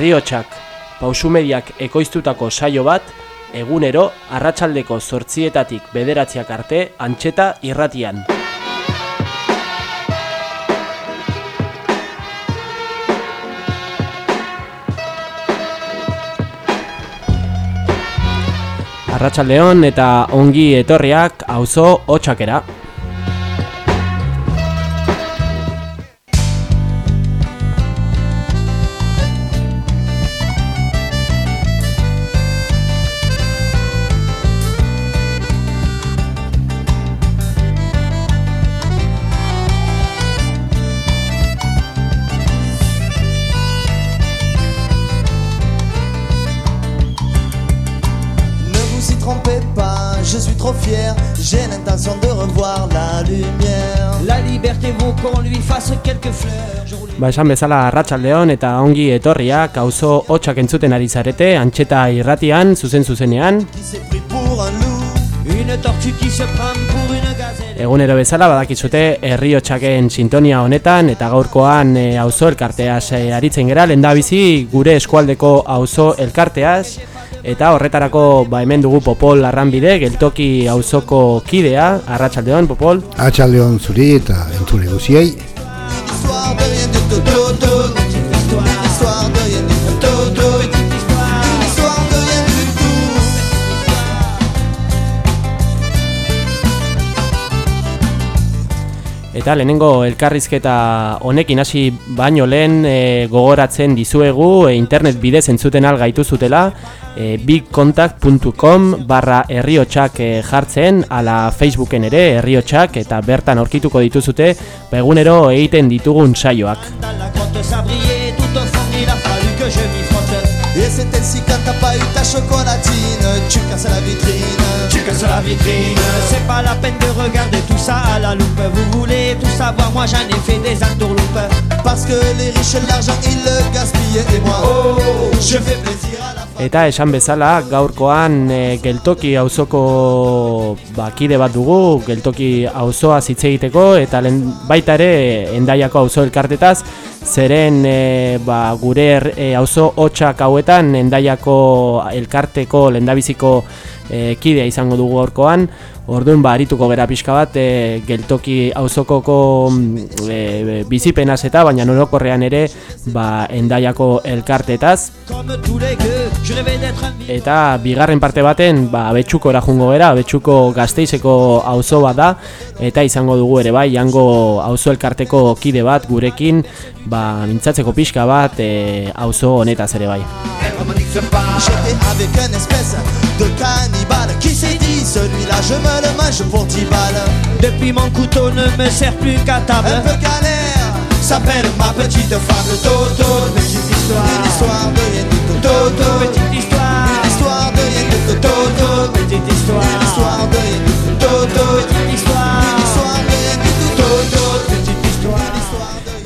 Herriotsak, pausumediak ekoiztutako saio bat, egunero, arratsaldeko zortzietatik bederatziak arte, antxeta irratian. Arratsaldeon eta ongi etorriak auzo hotsakera. Ba esan bezala arratsaldeon eta ongi etorriak auzo hotsak entzuten ari zarete, antxeta irratian, zuzen zuzenean. Egunero bezala badakizute herri hotsaken sintonia honetan eta gaurkoan e, auzo elkarteaz e, aritzen gera, lehendabizi gure eskualdeko auzo elkarteaz eta horretarako ba hemen dugu Popol Arranbide, geltoki auzoko kidea, arratsaldeon Popol. Atxaldeon zuri eta entzule guziei. Eta lehenengo elkarrizketa honekin hasi baino lehen e, gogoratzen dizuegu e, internet bidez entzuten al gaitu zutela e, bigcontact.com barra herriotxak e, jartzen ala Facebooken ere herriotxak eta bertan aurkituko dituzute ba, egunero egiten ditugun saioak. C'est ainsi quand t'as pas eu ta chocolatine, tu casses la vitrine. Tu casses la vitrine. C'est pas la peine de regarder tout ça à la loupe. Vous voulez tout savoir, moi j'en ai fait des entourloupes. Parce que les riches, l'argent, ils le gaspillent. Et moi, Oh, je fais plaisir à la. Eta esan bezala gaurkoan e, geltoki auzoko ba, kide bat dugu, geltoki auzoa hitz egiteko eta lehen, baita ere endaiako auzo elkartetaz, zeren e, ba, gure er, e, auzo hotxak hauetan endaiako elkarteko lendabiziko e, kidea izango dugu gaurkoan, Orduan ba arituko gera pixka bat e, geltoki auzokoko mm, e, bizipenaz eta baina orokorrean ere ba endaiako elkartetaz. Eta bigarren parte baten, ba, abetsukora jungo gera, abetsuko gazteizeko auzo bat da, eta izango dugu ere bai, jango auzo elkarteko kide bat gurekin, ba, mintzatzeko pixka bat, e, auzo honetaz ere bai. Je me le mange pour 10 balles. Depuis mon couteau ne me sert plus qu'à Un table. peu galère, s'appelle ma petite fable Toto. Petite histoire. Une histoire de rien du tout Toto. Petite histoire. Une histoire de rien du tout Toto. Petite histoire. Une histoire de rien du tout Toto. Petite histoire.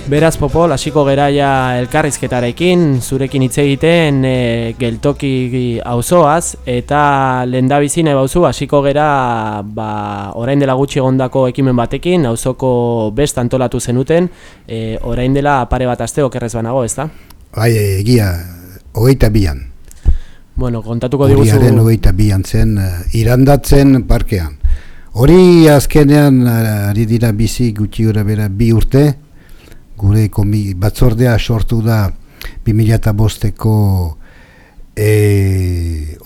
Beraz Popol, hasiko geraia elkarrizketarekin, zurekin hitz egiten e, geltoki auzoaz eta lehendabizine bauzu hasiko gera ba, orain dela gutxi egondako ekimen batekin, auzoko best antolatu zenuten, e, orain dela pare bat aste okerrez banago, ezta? Bai, egia, hogeita bian. Bueno, kontatuko diguzu... Horiaren hogeita bian zen, eh, irandatzen parkean. Hori azkenean ari dira bizi gutxi gura bera bi urte, gure komi, batzordea sortu da 2005eko e,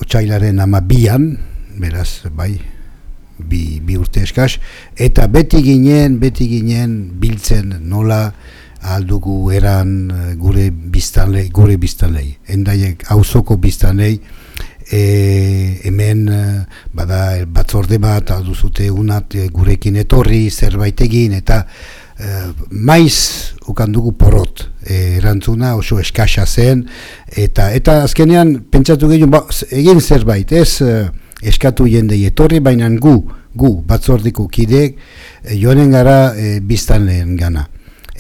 otxailaren ama bian, beraz, bai, bi, bi urte eskaz, eta beti ginen, beti ginen biltzen nola aldugu eran eh, gure biztanlei, gure biztanlei, endaiek auzoko biztanlei, e, hemen eh, bada batzorde bat aldu zute unat eh, gurekin etorri zerbait egin eta eh, maiz ukan dugu porrot eh, erantzuna oso eskasa zen eta eta azkenean pentsatu gehiago ba, egin zerbait ez eh, eskatu jendei etorri baina gu gu batzordiko kideek eh, joanen gara eh, biztanleen gana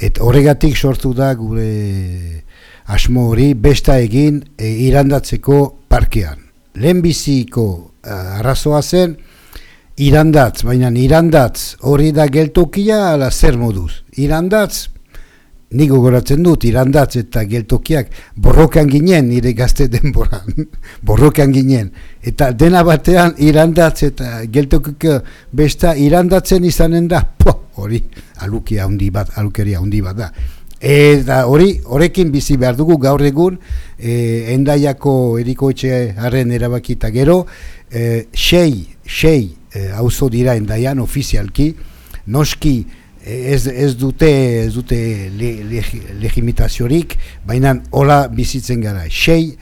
eta horregatik sortu da gure asmo hori besta egin e, irandatzeko parkean. Lehenbiziko arrazoa zen irandatz, baina irandatz hori da geltokia ala zer moduz. Irandatz Nik gogoratzen dut, irandatz eta geltokiak borrokan ginen nire gazte denboran, borrokan ginen. Eta dena batean irandatz eta geltokiko besta irandatzen izanen da, po, hori alukia handi bat, alukeria handi bat da. Eta hori, horrekin bizi behar dugu gaur egun, e, endaiako erikoetxe harren erabakita gero, e, sei, sei e, auzo dira endaian ofizialki, noski ez, ez dute ez dute le, le, legimitaziorik, baina hola bizitzen gara, sei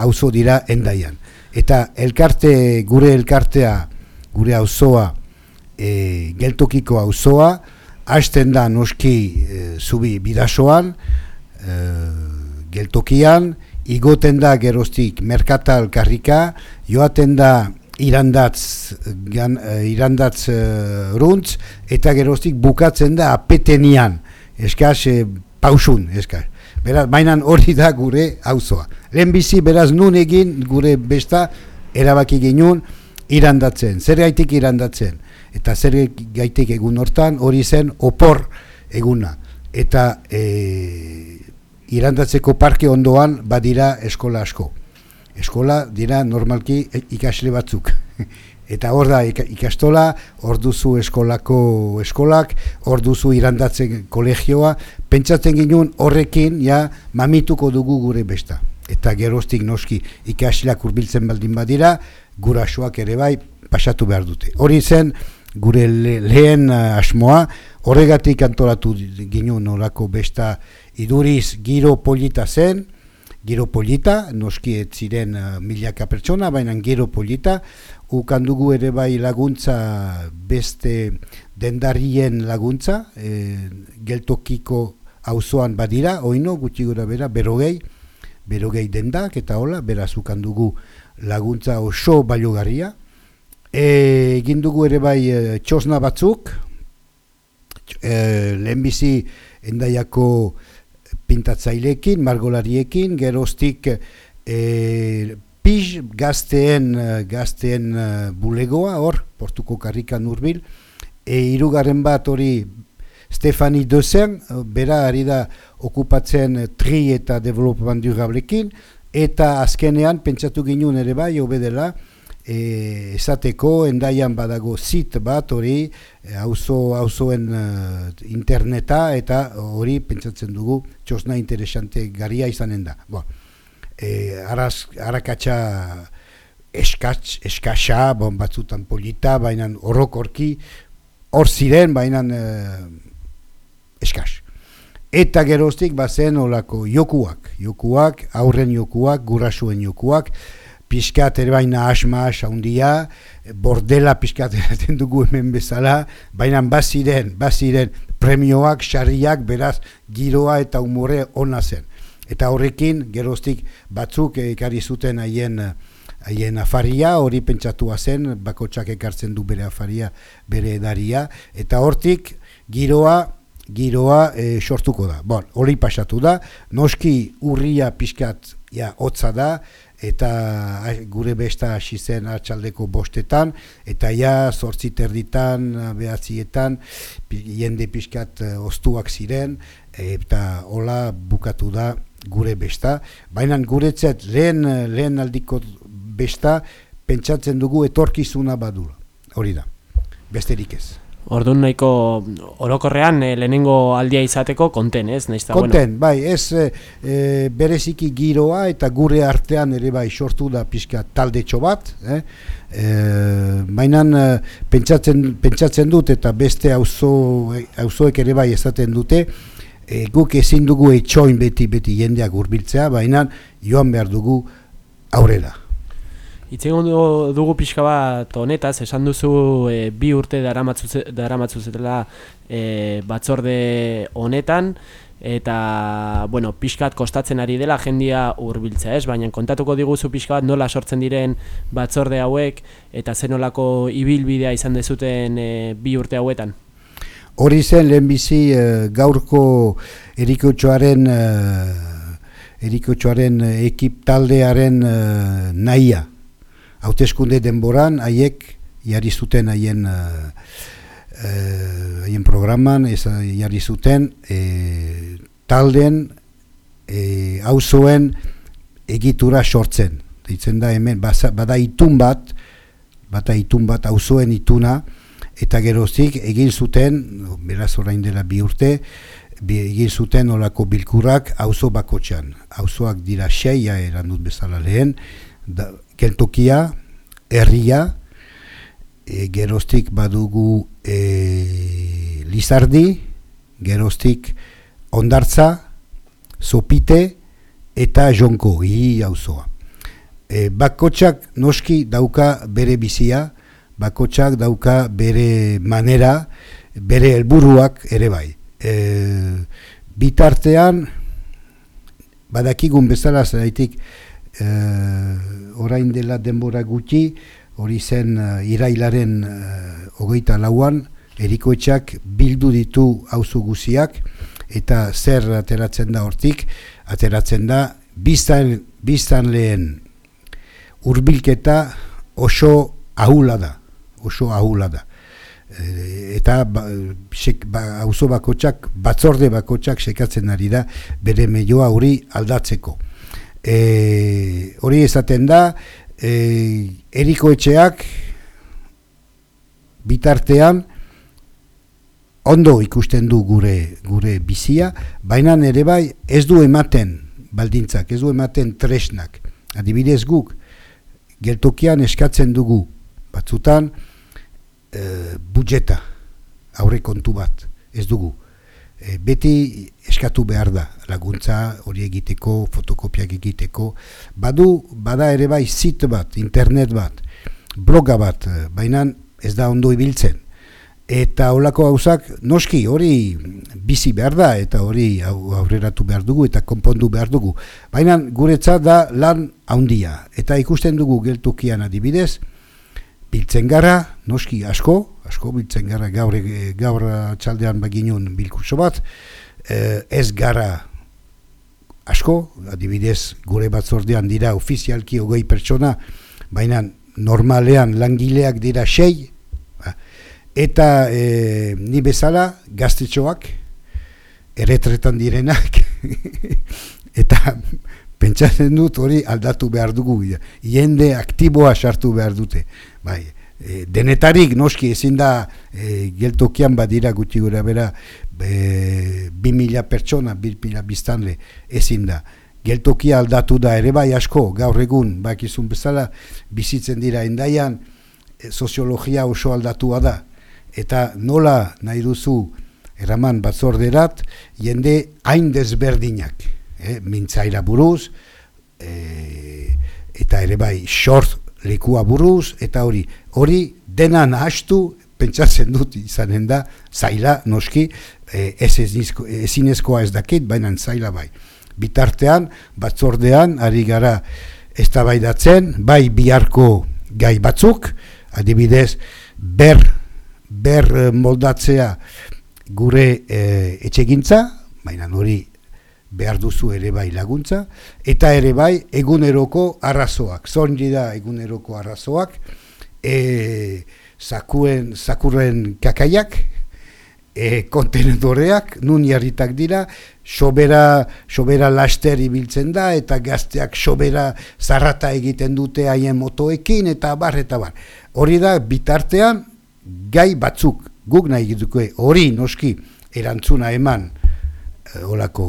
auzo dira endaian. Eta elkarte, gure elkartea, gure auzoa, e, geltokiko auzoa, hasten da noski e, zubi bidasoan, e, geltokian, igoten da geroztik merkatal karrika, joaten da irandatz, gan, e, irandatz e, runtz, eta geroztik bukatzen da apetenian, eskaz, e, pausun, eskaz. Beraz, mainan hori da gure auzoa. Lehenbizi, beraz, nun egin gure besta erabaki ginun irandatzen. Zer gaitik irandatzen? eta zer gaitek egun hortan hori zen opor eguna eta e, irandatzeko parke ondoan badira eskola asko eskola dira normalki ikasle batzuk. Eta hor da ikastola hor duzu eskolako eskolak hor duzu irandatzen kolegioa. Pentsatzen ginen horrekin ja mamituko dugu gure besta. Eta geroztik noski ikasleak urbiltzen baldin badira gurasoak ere bai pasatu behar dute. Hori zen, gure lehen uh, asmoa, horregatik antolatu ginu nolako besta iduriz giro polita zen, giro polita, noski ez ziren uh, milaka pertsona, baina giro polita, ukan dugu ere bai laguntza beste dendarien laguntza, e, geltokiko auzoan badira, oino, gutxi gura bera, berogei, berogei dendak, eta hola, beraz ukan dugu laguntza oso baliogarria, egin dugu ere bai e, txosna batzuk, e, lehenbizi endaiako pintatzailekin, margolariekin, geroztik e, piz gazteen, gazteen e, bulegoa, hor, portuko karrikan urbil, e, irugarren bat hori Stefani Dozen, bera ari da okupatzen tri eta development durablekin, eta azkenean pentsatu ginen ere bai, obedela, e, esateko endaian badago zit bat hori e, auzo auzoen e, interneta eta hori pentsatzen dugu txosna interesante garia izanen da. Bo, e, araz, arakatsa eskatz, eskatsa, bon, batzutan polita, baina horrokorki hor ziren, baina e, eskatz. Eta geroztik bazen olako jokuak, jokuak, aurren jokuak, gurasuen jokuak, pixkat ere baina asma haundia, bordela pixkat eraten dugu hemen bezala, baina baziren, baziren premioak, sarriak, beraz, giroa eta umore ona zen. Eta horrekin, geroztik batzuk ekarri zuten haien haien afaria, hori pentsatua zen, bakotsak ekartzen du bere afaria, bere edaria, eta hortik giroa, giroa e, sortuko da. Bon, hori pasatu da, noski urria pixkat ja, hotza da, eta gure besta hasi zen atxaldeko bostetan, eta ja zortzi terditan, behatzietan, jende pixkat eh, ostuak ziren, eta hola bukatu da gure besta. Baina guretzat lehen, lehen aldiko besta pentsatzen dugu etorkizuna badula. Hori da, besterik ez. Orduan nahiko orokorrean e, lehenengo aldia izateko konten, ez? Naizta, konten, bai, ez e, bereziki giroa eta gure artean ere bai sortu da pixka talde bat, eh? E, mainan pentsatzen, pentsatzen dut eta beste auzo, auzoek ere bai esaten dute, e, guk ezin dugu etxoin beti beti jendeak urbiltzea, baina joan behar dugu aurrera. Itzen dugu pixka bat honetaz, esan duzu e, bi urte dara zetela e, batzorde honetan, eta, bueno, pixkat kostatzen ari dela jendia hurbiltzea ez, baina kontatuko diguzu pixka bat nola sortzen diren batzorde hauek, eta zenolako ibilbidea izan dezuten e, bi urte hauetan. Hori zen lehenbizi e, gaurko erikotxoaren e, erikotxoaren ekip taldearen e, nahia hauteskunde denboran haiek jarri zuten haien uh, eh, haien programan ez jarri zuten e, talden e, auzoen egitura sortzen. Ditzen da hemen basa- bada itun bat, bata itun bat auzoen ituna eta geroztik egin zuten, beraz orain dela bi urte, bi, egin zuten olako bilkurak auzo bakotxan. Auzoak dira seia eran dut bezala lehen, da, geltokia, herria, e, geroztik badugu e, Lizardi, geroztik Ondartza, Zopite eta Jonko, hi auzoa. E, bakotxak noski dauka bere bizia, bakotxak dauka bere manera, bere helburuak ere bai. E, bitartean, badakigun bezala zeraitik e, orain dela denbora gutxi, hori zen eh, irailaren uh, hogeita lauan, erikoetxak bildu ditu auzo guziak, eta zer ateratzen da hortik, ateratzen da biztan, biztan lehen urbilketa oso ahula da, oso ahula da. E, eta ba, sek, ba, auzo bakotxak, batzorde bakotxak sekatzen ari da bere meioa hori aldatzeko. E, hori esaten da, e, eriko etxeak bitartean ondo ikusten du gure gure bizia, baina ere bai ez du ematen baldintzak, ez du ematen tresnak. Adibidez guk, geltokian eskatzen dugu batzutan e, budjeta, aurre kontu bat, ez dugu. E, beti eskatu behar da laguntza hori egiteko, fotokopiak egiteko. Badu, bada ere bai zit bat, internet bat, bloga bat, baina ez da ondo ibiltzen. Eta holako gauzak noski hori bizi behar da eta hori au- aurreratu behar dugu eta konpondu behar dugu. Baina guretzat da lan handia eta ikusten dugu geltokian adibidez, biltzen gara, noski asko, asko biltzen gara gaur, ege- gaur txaldean baginun bilkurso bat, ez gara asko, adibidez gure batzordean dira ofizialki hogei pertsona, baina normalean langileak dira sei, ba, eta e, ni bezala gaztetxoak, erretretan direnak, eta pentsatzen dut hori aldatu behar dugu, jende aktiboa sartu behar dute, bai, e, denetarik noski ezin da e, geltokian badira gutxi gura bera e, bi mila pertsona, bi mila biztanle ezin da. Geltokia aldatu da ere bai asko, gaur egun, bakizun bezala, bizitzen dira endaian, e, soziologia oso aldatua da. Eta nola nahi duzu eraman batzorderat, jende hain desberdinak, eh, mintzaira buruz, e, eta ere bai short lekua buruz, eta hori, hori dena nahastu, pentsatzen dut izanen da, zaila noski, e, ez ezinezko- ezinezkoa ez dakit, baina zaila bai. Bitartean, batzordean, ari gara eztabaidatzen, bai biharko gai batzuk, adibidez, ber, ber eh, moldatzea gure e, etxegintza, baina hori behar duzu ere bai laguntza, eta ere bai eguneroko arrazoak, zonri da eguneroko arrazoak, e, zakuen, zakurren kakaiak, e, kontenedoreak, nun jarritak dira, sobera, sobera laster ibiltzen da, eta gazteak sobera zarrata egiten dute haien motoekin, eta bar, eta bar. Hori da, bitartean, gai batzuk, guk nahi duke hori noski erantzuna eman, eh, olako,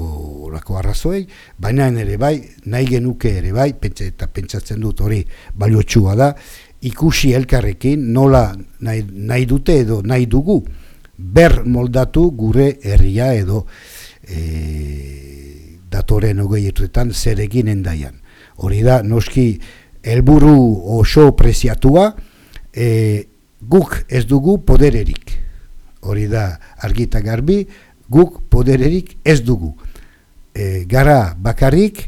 olako arrazoei, baina ere bai, nahi genuke ere bai, pentsa, eta pentsatzen dut hori baliotsua da, ikusi elkarrekin nola nahi, nahi dute edo nahi dugu ber moldatu gure herria edo e, datoren hogeietuetan zer egin endaian. Hori da, noski, helburu oso preziatua, e, guk ez dugu podererik. Hori da, argita garbi, guk podererik ez dugu. E, gara bakarrik,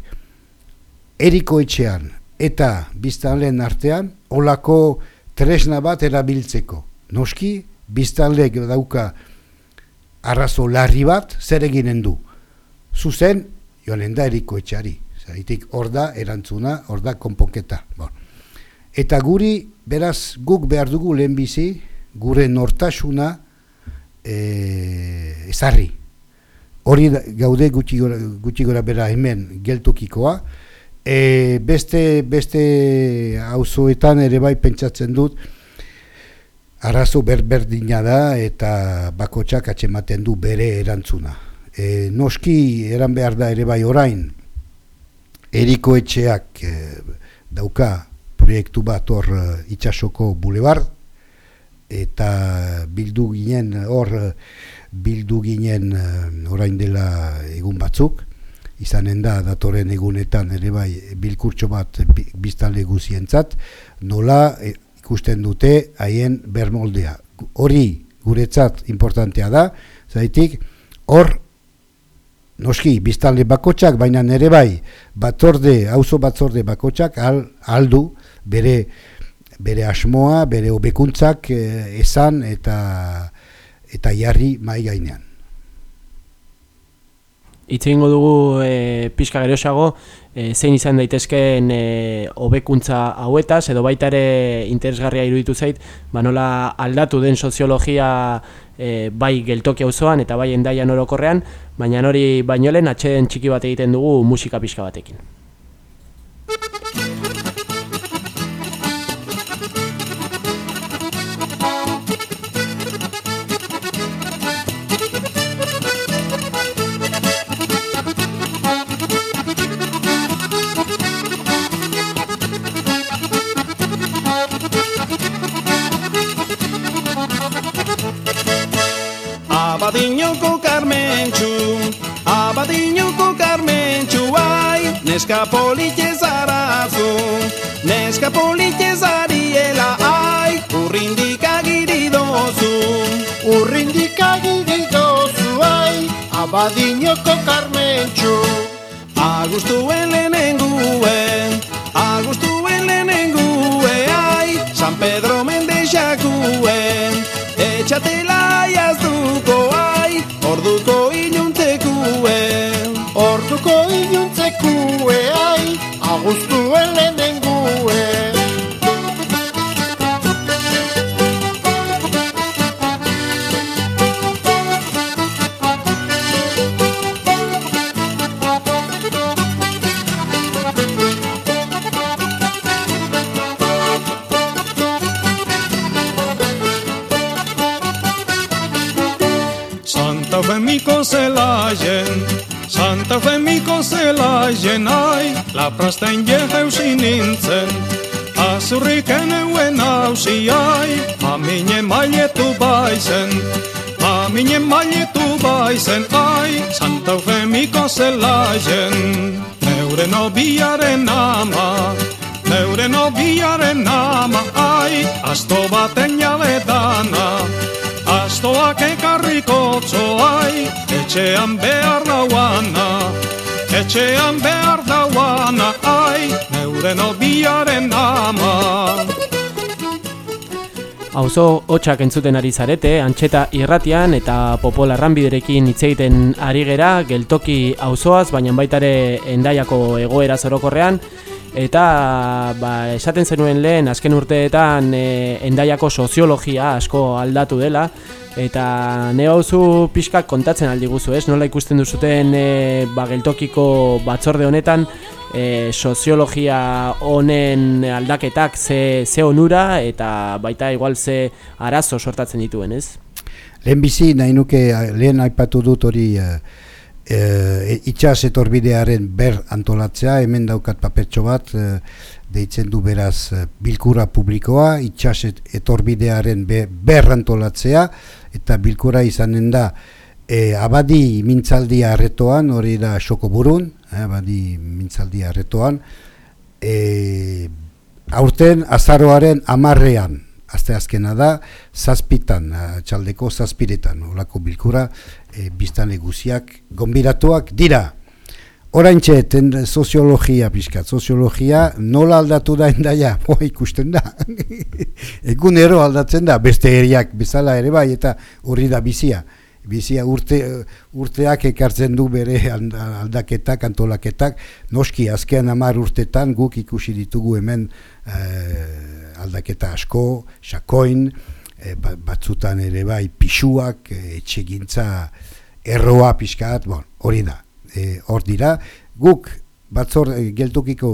eriko etxean eta biztanleen artean, olako tresna bat erabiltzeko. Noski, biztanleek dauka arrazo larri bat, zer eginen du. Zuzen, joanen da eriko etxeari. Zaitik, hor da erantzuna, hor da konponketa. Bon. Eta guri, beraz, guk behar dugu lehenbizi, gure nortasuna e, ezarri. Hori gaude gutxi gora, gutxi gora bera hemen geltokikoa, e, beste, beste auzoetan ere bai pentsatzen dut, arazo berberdina da eta bakotsak atzematen du bere erantzuna. E, noski eran behar da ere bai orain, eriko etxeak e, dauka proiektu bat hor e, itxasoko bulebar, eta bildu ginen hor eh, bildu ginen eh, orain dela egun batzuk izanen da datoren egunetan ere bai bilkurtso bat bi- biztanle guzientzat nola ikusten dute haien bermoldea hori guretzat importantea da zaitik hor noski biztanle bakotsak baina ere bai batzorde auzo batzorde bakotsak al, aldu bere bere asmoa, bere hobekuntzak eh, esan eta eta jarri mai gainean. Hitz dugu e, pixka gerosago e, zein izan daitezkeen e, hobekuntza hauetaz edo baita ere interesgarria iruditu zait ba nola aldatu den soziologia e, bai geltoki auzoan eta bai endaian orokorrean baina hori baino lehen atxeden txiki bat egiten dugu musika pixka batekin. Neska politxe zarazu, neska politxe zariela, ai, urrindik agiri dozu. Urrindik agiri dozu ai, abadinoko karmentxu. Agustuen lehenengue, agustuen lehenengue, ai, San Pedro agustuen ai, laprasten jeheusi nintzen. Azurrik eneuen hausi, ai, mamine mailetu baizen. Mamine mailetu baizen, ai, Santa Femiko zelaien. Neure nobiaren ama, neure nobiaren ama, ai, asto baten jabetana. Astoak ekarriko txoai, etxean behar dauana, etxean behar dauana, ai, neure nobiaren ama. Auzo hotxak entzuten ari zarete, antxeta irratian eta popola ranbiderekin hitz egiten ari gera, geltoki auzoaz, baina baita ere endaiako egoera zorokorrean, eta ba, esaten zenuen lehen azken urteetan e, endaiako soziologia asko aldatu dela, eta ne hauzu pixkak kontatzen aldi guzu, ez? Nola ikusten duzuten e, ba, geltokiko batzorde honetan, e, soziologia honen aldaketak ze, ze onura eta baita igual ze arazo sortatzen dituen, ez? Lehen bizi nahi nuke eh, lehen aipatu dut hori e, e, itxas etorbidearen ber antolatzea, hemen daukat papertxo bat, e, deitzen du beraz e, bilkura publikoa, itxas et- etorbidearen be, ber antolatzea, eta bilkura izanen da e, abadi mintzaldia arretoan, hori da xoko burun, eh, abadi mintzaldia arretoan, e, aurten azaroaren amarrean, azte azkena da, zazpitan, eh, txaldeko zazpiretan, olako bilkura, e, biztanle guziak, gonbiratuak dira. Oraintxe, ten soziologia pixkat, soziologia nola aldatu da endaia, hoa ikusten da. Egunero aldatzen da, beste herriak bezala ere bai, eta horri da bizia. Bizia urte, urteak ekartzen du bere ald- aldaketak, antolaketak, noski azkean hamar urtetan guk ikusi ditugu hemen eh, aldaketa asko, sakoin, e, ba- batzutan ere bai pixuak, e, etxegintza erroa pixkat, bon, hori da. E, hor dira, guk batzor e, geltokiko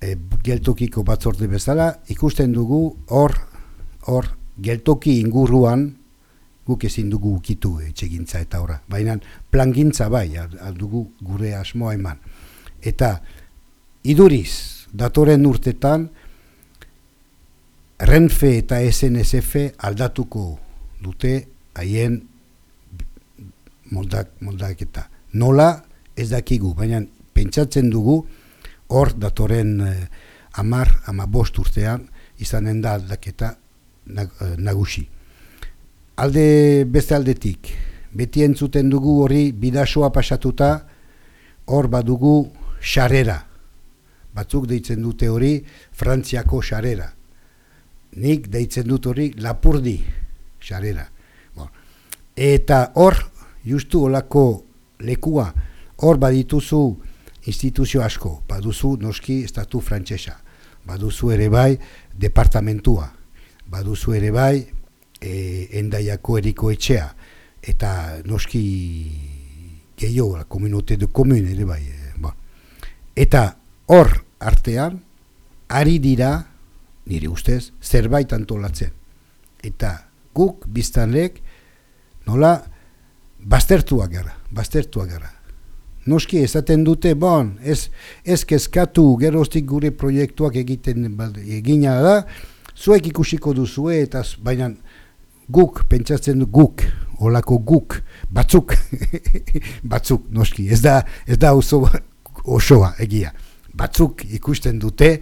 e, geltokiko batzorde bezala ikusten dugu hor hor geltoki inguruan guk ezin dugu ukitu etxegintza eta horra. Baina plangintza bai, al- al dugu gure asmoa eman. Eta iduriz, datoren urtetan, Renfe eta SNSF aldatuko dute haien moldak, moldaketa. Nola ez dakigu, baina pentsatzen dugu hor datoren eh, amar, ama bost urtean izanen da aldaketa nag, eh, nagusi. Alde beste aldetik, beti entzuten dugu hori bidasoa pasatuta hor badugu xarera. Batzuk deitzen dute hori Frantziako xarera. Nik deitzen dut hori Lapurdi xarera. Eta hor, justu olako lekua, hor badituzu instituzio asko, baduzu noski estatu frantsesa, baduzu ere bai departamentua, baduzu ere bai e, endaiako eriko etxea, eta noski gehiago, komunote de komun ere bai. E, ba. Eta hor artean, ari dira, nire ustez, zerbait antolatzen. Eta guk biztanlek, nola, baztertuak gara, baztertuak gara. Noski esaten dute, bon, ez, ez kezkatu geroztik gure proiektuak egiten egina da, zuek ikusiko duzue, eta baina guk, pentsatzen du guk, olako guk, batzuk, batzuk, noski, ez da, ez da oso, osoa egia. Batzuk ikusten dute,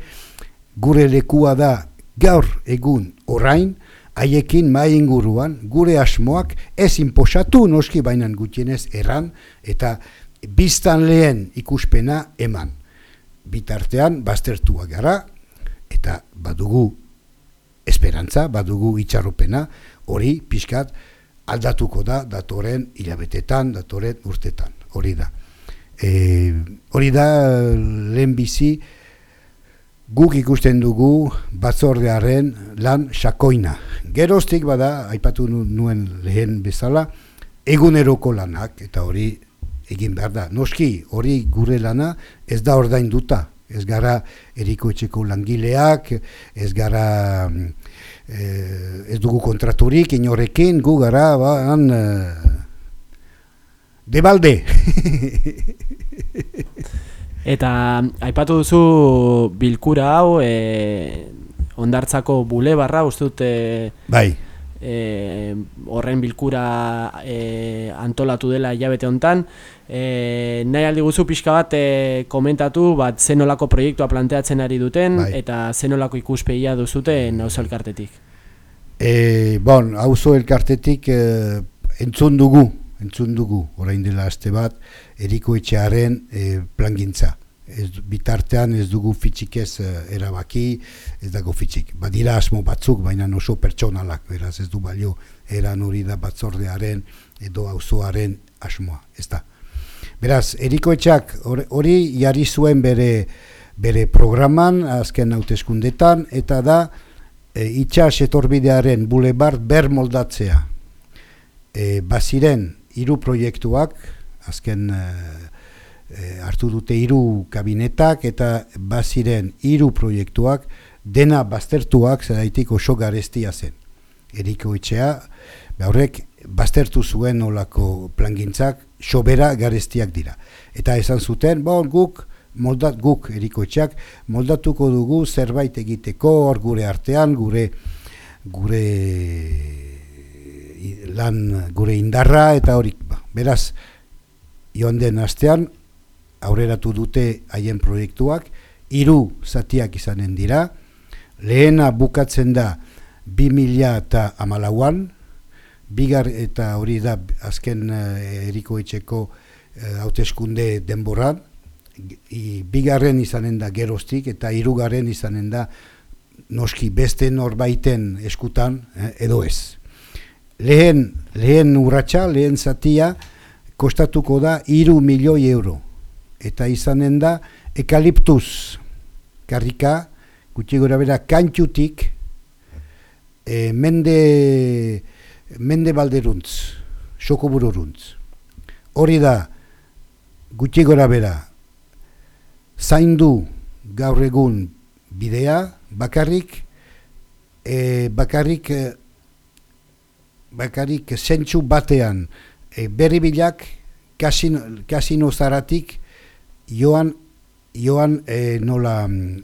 gure lekua da gaur egun orain, haiekin mai inguruan, gure asmoak ez inposatu noski bainan gutienez erran, eta biztan lehen ikuspena eman. Bitartean, baztertuak gara, eta badugu esperantza, badugu itxarropena, hori pixkat aldatuko da datoren hilabetetan, datoren urtetan, hori da. E, hori da lehen bizi guk ikusten dugu batzordearen lan sakoina. Geroztik bada, aipatu nu- nuen lehen bezala, eguneroko lanak, eta hori egin behar da. Noski, hori gure lana ez da ordainduta. Ez gara eriko etxeko langileak, ez gara eh, ez dugu kontraturik inorekin, gu gara ba, han, eh, debalde. Eta aipatu duzu bilkura hau, e, ondartzako bulebarra, uste dut e, bai, e, horren bilkura e, antolatu dela hilabete hontan. E, nahi aldi guzu pixka bat e, komentatu, bat zenolako proiektua planteatzen ari duten, Bai. eta zenolako ikuspegia duzuten auzo elkartetik. E, bon, auzo elkartetik e, entzun dugu, entzun dugu, orain dela aste bat, eriko etxearen e, plangintza. Ez, bitartean ez dugu fitxik ez e, erabaki, ez dago fitxik. Badira asmo batzuk, baina oso pertsonalak, beraz ez du balio eran hori da batzordearen edo auzoaren asmoa, ez da. Beraz, eriko etxak hor- hori jarri zuen bere, bere programan, azken hauteskundetan, eta da, e, itxas etorbidearen bulebar bermoldatzea. E, baziren hiru proiektuak, azken e, hartu dute hiru kabinetak eta baziren hiru proiektuak dena baztertuak zeraitik oso garestia zen. Eriko etxea, horrek baztertu zuen olako plangintzak sobera garestiak dira. Eta esan zuten, bon, guk moldat guk eriko etxeak moldatuko dugu zerbait egiteko hor gure artean, gure gure lan gure indarra eta hori ba, beraz joan den astean aurreratu dute haien proiektuak hiru zatiak izanen dira lehena bukatzen da 2000 eta amalauan bigar eta hori da azken uh, eriko etxeko uh, hauteskunde denboran I, bigarren izanen da geroztik eta hirugarren izanen da noski beste norbaiten eskutan eh, edo ez. Lehen, lehen urratsa, lehen zatia, kostatuko da iru milioi euro. Eta izanen da ekaliptuz karrika, gutxi gora bera kantxutik, e, mende, mende balderuntz, sokobururuntz. Hori da, gutxi gora bera, zaindu gaur egun bidea, bakarrik, e, bakarrik, bakarrik zentsu batean, e, berri bilak, kasino, kasino zaratik, joan joan e, nola mm,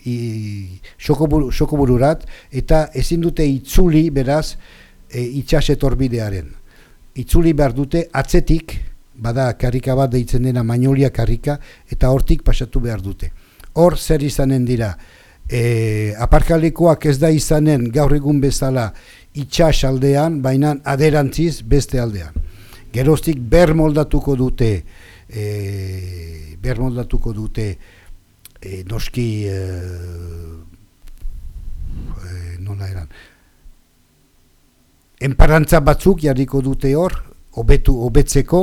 sokobururat eta ezin dute itzuli beraz e, itxas etorbidearen. Itzuli behar dute atzetik, bada karrika bat deitzen dena mainolia karrika, eta hortik pasatu behar dute. Hor zer izanen dira, e, aparkalikoak ez da izanen gaur egun bezala itxas aldean, baina aderantziz beste aldean. Geroztik ber moldatuko dute, e, ber moldatuko dute, e, noski e, e, nola eran enparantza batzuk jarriko dute hor hobetu hobetzeko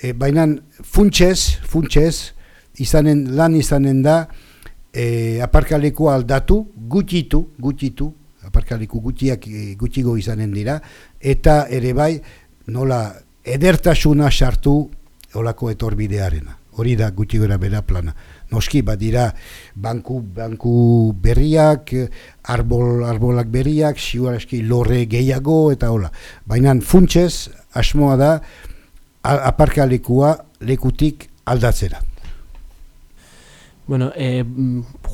e, baina funtsez funtsez izanen lan izanen da e, aparkaleko aldatu gutxitu gutxitu aparkaleku gutxiak e, gutxigo izanen dira eta ere bai nola edertasuna sartu olako etorbidearena. Hori da gutxi gora bera plana. Noski badira banku banku berriak arbol arbolak berriak siuraski lorre gehiago eta hola. Baina funtsez asmoa da aparkalekua lekutik aldatzera Bueno, e,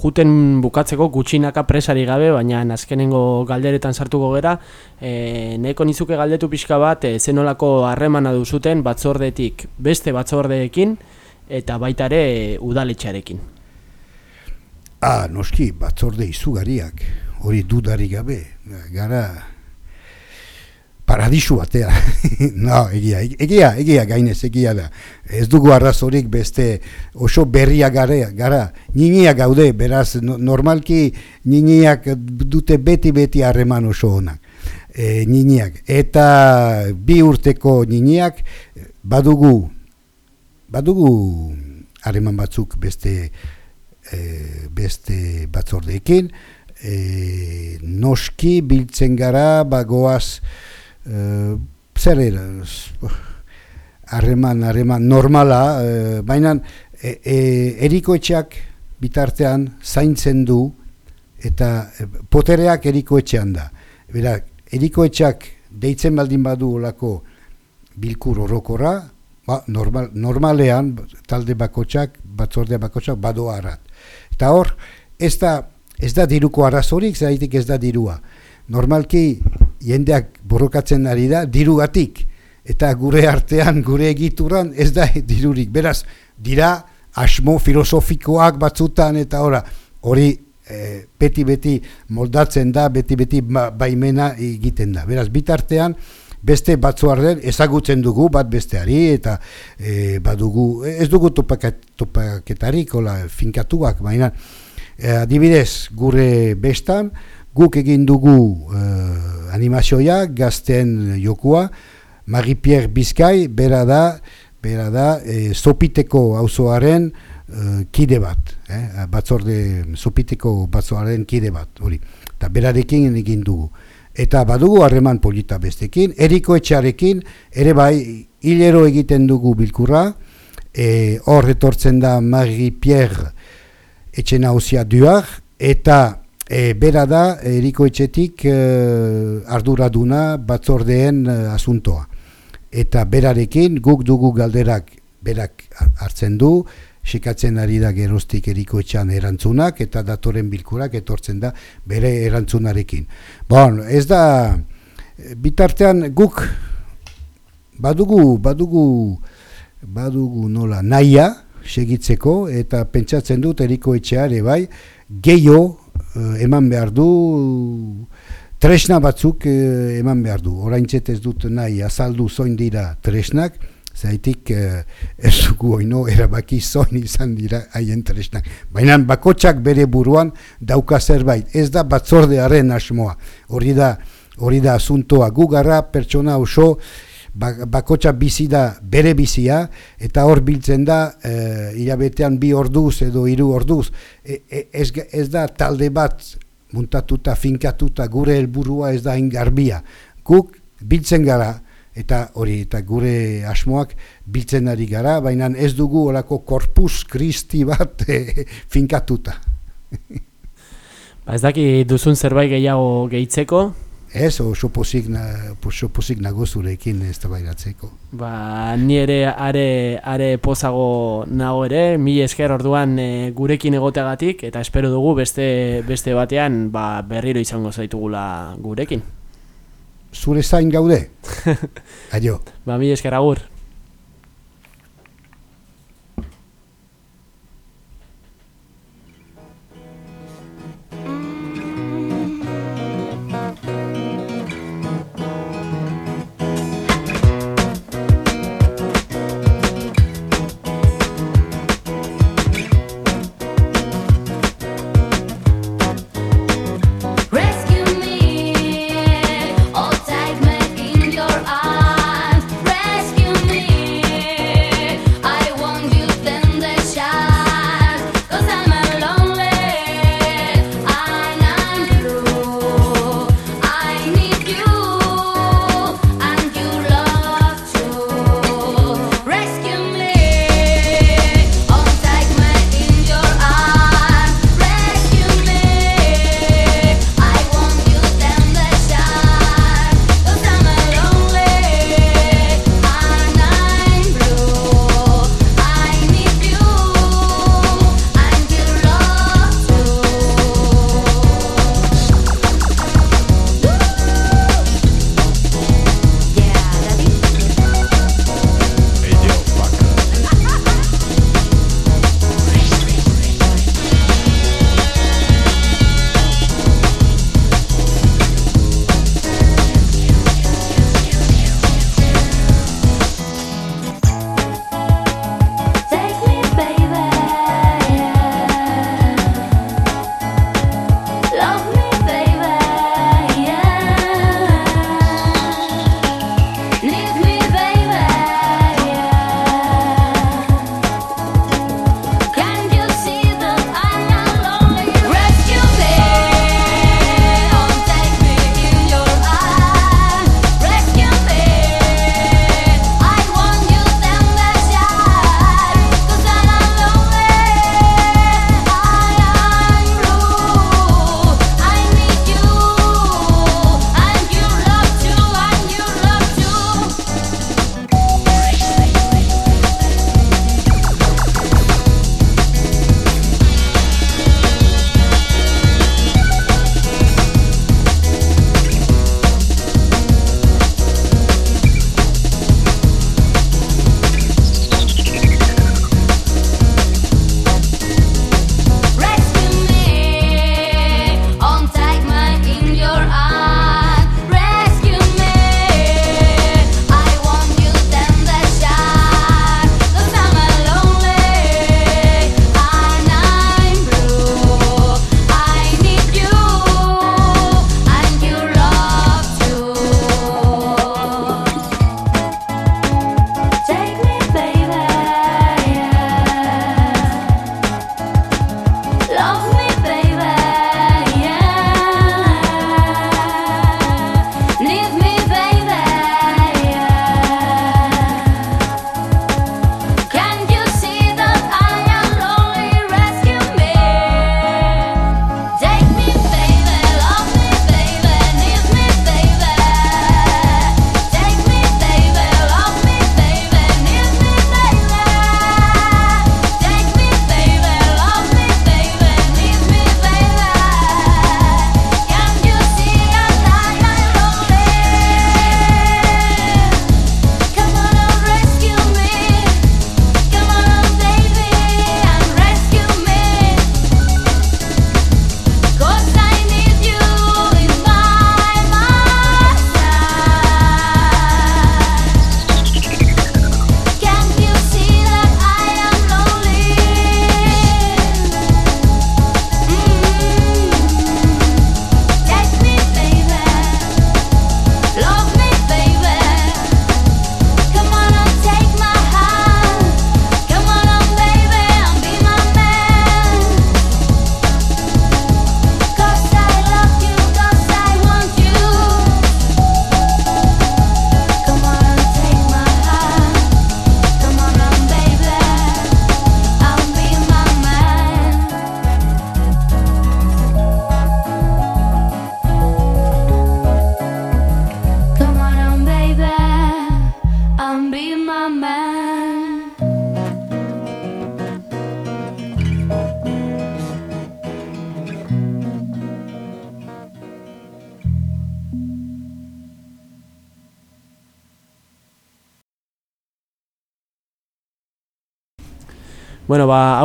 juten bukatzeko gutxinaka presari gabe, baina azkenengo galderetan sartuko gera, e, neko nizuke galdetu pixka bat, e, zenolako harremana duzuten batzordetik beste batzordeekin, eta baita ere udaletxearekin. Ah, noski, batzorde izugariak, hori dudarik gabe, gara paradisu batea. no, egia, egia, egia gainez, egia da. Ez dugu arrazorik beste oso berria gara, gara. Niniak gaude, beraz, normalki niniak dute beti-beti harreman oso honak. E, niniak. Eta bi urteko niniak badugu badugu hareman batzuk beste e, beste batzordeekin e, noski biltzen gara bagoaz e, zer harreman harreman normala e, baina e, e, erikoetxeak bitartean zaintzen du eta potereak erikoetxean da Bera, erikoetxeak deitzen baldin badu olako bilkur orokorra ba, normal, normalean talde bakotsak, batzordea bakotsak bado arat. Eta hor, ez da, ez da diruko arazorik, zaitik ez da dirua. Normalki jendeak borrokatzen ari da dirugatik. Eta gure artean, gure egituran ez da dirurik. Beraz, dira asmo filosofikoak batzutan eta ora, hori eh, beti-beti moldatzen da, beti-beti ba, baimena egiten da. Beraz, bitartean, beste batzuarren ezagutzen dugu bat besteari eta e, badugu ez dugu topaketarik ola finkatuak baina e, adibidez gure bestan guk egin dugu e, animazioa gazten jokua Marie-Pierre Bizkai bera da bera da e, sopiteko auzoaren e, kide bat eh? batzorde sopiteko batzoaren kide bat hori eta berarekin egin dugu eta badugu harreman polita bestekin, eriko etxarekin, ere bai, hilero egiten dugu bilkurra, e, hor etortzen da Marie-Pierre etxen hauzia duar, eta e, bera da eriko etxetik e, arduraduna batzordeen e, asuntoa. Eta berarekin guk dugu galderak berak hartzen du, sikatzen ari da geroztik eriko etxan erantzunak eta datoren bilkurak etortzen da bere erantzunarekin. Bon, ez da bitartean guk badugu badugu badugu nola naia segitzeko eta pentsatzen dut eriko etxeare bai gehiago eh, eman behar du tresna batzuk eh, eman behar du. Oraintxet ez dut nahi azaldu zoin dira tresnak, zaitik eh, ez dugu oino erabaki zoin izan dira haien tresnak. Baina bakotsak bere buruan dauka zerbait, ez da batzordearen asmoa. Hori da, hori da asuntoa gu gara pertsona oso ba, bakotsa bizi da bere bizia eta hor biltzen da eh, hilabetean bi orduz edo hiru orduz. E, e, ez, ez da talde bat muntatuta, finkatuta, gure helburua ez da ingarbia. Guk biltzen gara, eta hori, eta gure asmoak biltzen ari gara, baina ez dugu olako korpus kristi bat eh, finkatuta. Ba, ez daki duzun zerbait gehiago gehitzeko, Ez, oso pozik, na, oso pozik nago zurekin ez da ba, ni ere are, are pozago nago ere, mi esker orduan e, gurekin egoteagatik, eta espero dugu beste, beste batean ba, berriro izango zaitugula gurekin. Zure zain gaude? Aio. Ba, mi esker agur.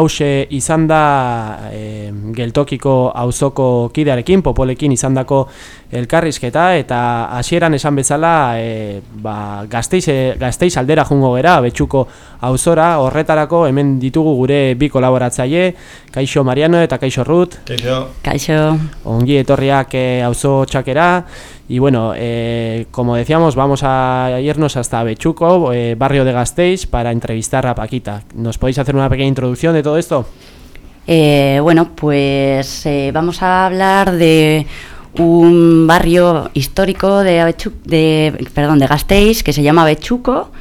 Hause izan da e, geltokiko auzoko kidearekin, popolekin izandako elkarrizketa, eta hasieran esan bezala e, ba, gazteiz, gazteiz aldera jungo gera, betxuko auzora, horretarako hemen ditugu gure bi kolaboratzaile, Kaixo Mariano eta Kaixo Ruth. Kaixo. Kaixo. Ongi etorriak e, auzo txakera, Y bueno, eh, como decíamos, vamos a irnos hasta Bechuco, eh, barrio de Gasteiz, para entrevistar a Paquita. ¿Nos podéis hacer una pequeña introducción de todo esto? Eh, bueno, pues eh, vamos a hablar de un barrio histórico de, de, perdón, de Gasteiz que se llama Bechuco.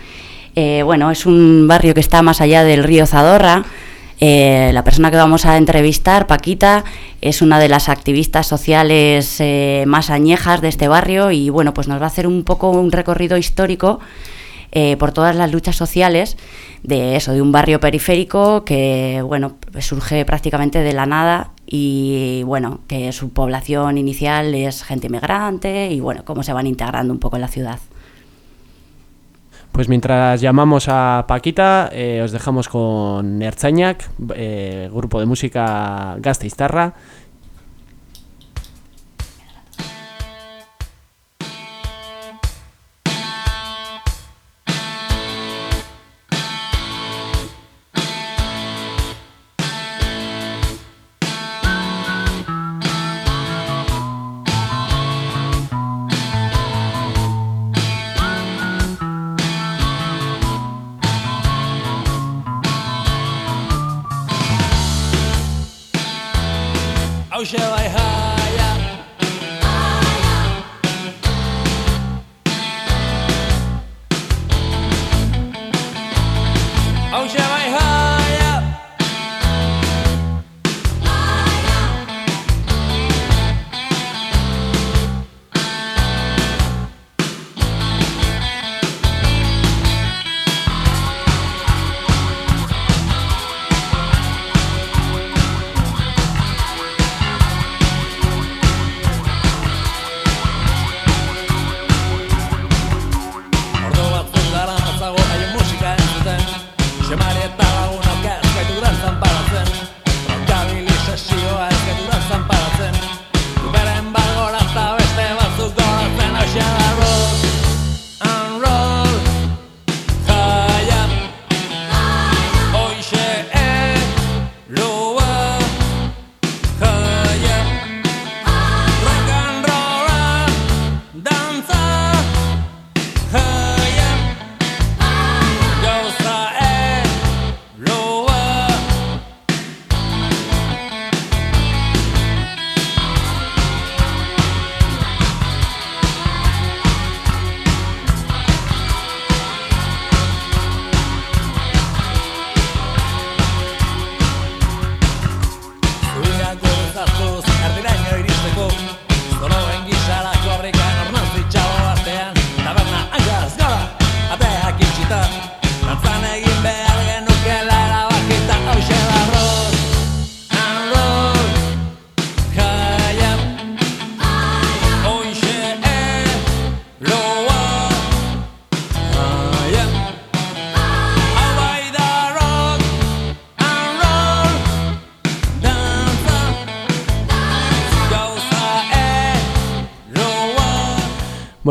Eh, bueno, es un barrio que está más allá del río Zadorra. Eh, la persona que vamos a entrevistar, Paquita, es una de las activistas sociales eh, más añejas de este barrio y bueno, pues nos va a hacer un poco un recorrido histórico eh, por todas las luchas sociales de eso, de un barrio periférico que bueno, surge prácticamente de la nada y bueno, que su población inicial es gente inmigrante y bueno, cómo se van integrando un poco en la ciudad. Pues mientras llamamos a Paquita, eh, os dejamos con Ertzainak, eh, grupo de música Gasteiztarra.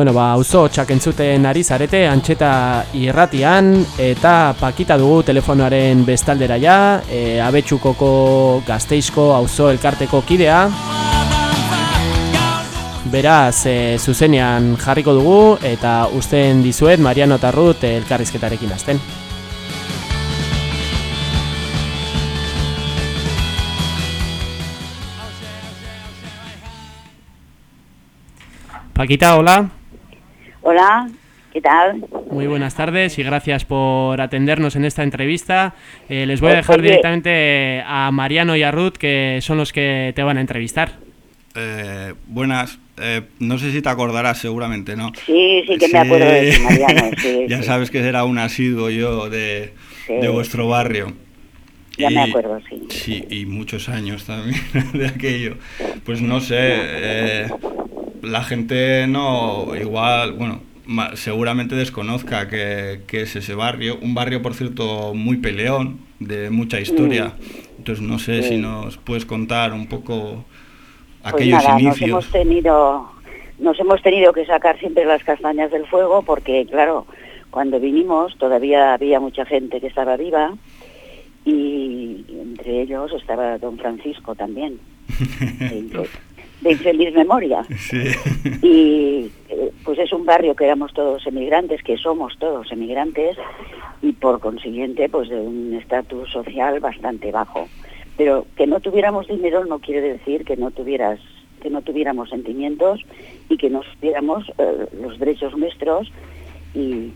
Bueno, ba, auzo txak entzuten ari zarete, antxeta irratian, eta pakita dugu telefonoaren bestaldera ja, e, abetxukoko gazteizko auzo elkarteko kidea. Beraz, e, zuzenean jarriko dugu, eta usten dizuet Mariano eta Ruth elkarrizketarekin hasten. Paquita, hola. Hola, ¿qué tal? Muy buenas tardes y gracias por atendernos en esta entrevista. Eh, les voy a dejar Oye. directamente a Mariano y a Ruth, que son los que te van a entrevistar. Eh, buenas. Eh, no sé si te acordarás, seguramente, ¿no? Sí, sí que me acuerdo de ti, Mariano. Sí, ya sí. sabes que era un asiduo yo de, Sí. de vuestro barrio. Ya me acuerdo, sí. Sí, y muchos años también de aquello. Pues no sé, eh, la gente no, igual, bueno, seguramente desconozca que, que es ese barrio. Un barrio, por cierto, muy peleón, de mucha historia. Entonces, no sé si nos puedes contar un poco Pues aquellos nada, nos inicios. hemos tenido nos hemos tenido que sacar siempre las castañas del fuego porque claro, cuando vinimos todavía había mucha gente que estaba viva y entre ellos estaba don Francisco también, de, infeliz memoria. Sí. Y eh, pues es un barrio que éramos todos emigrantes, que somos todos emigrantes y por consiguiente pues de un estatus social bastante bajo. Pero que no tuviéramos dinero no quiere decir que no tuvieras que no tuviéramos sentimientos y que no tuviéramos eh, los derechos nuestros y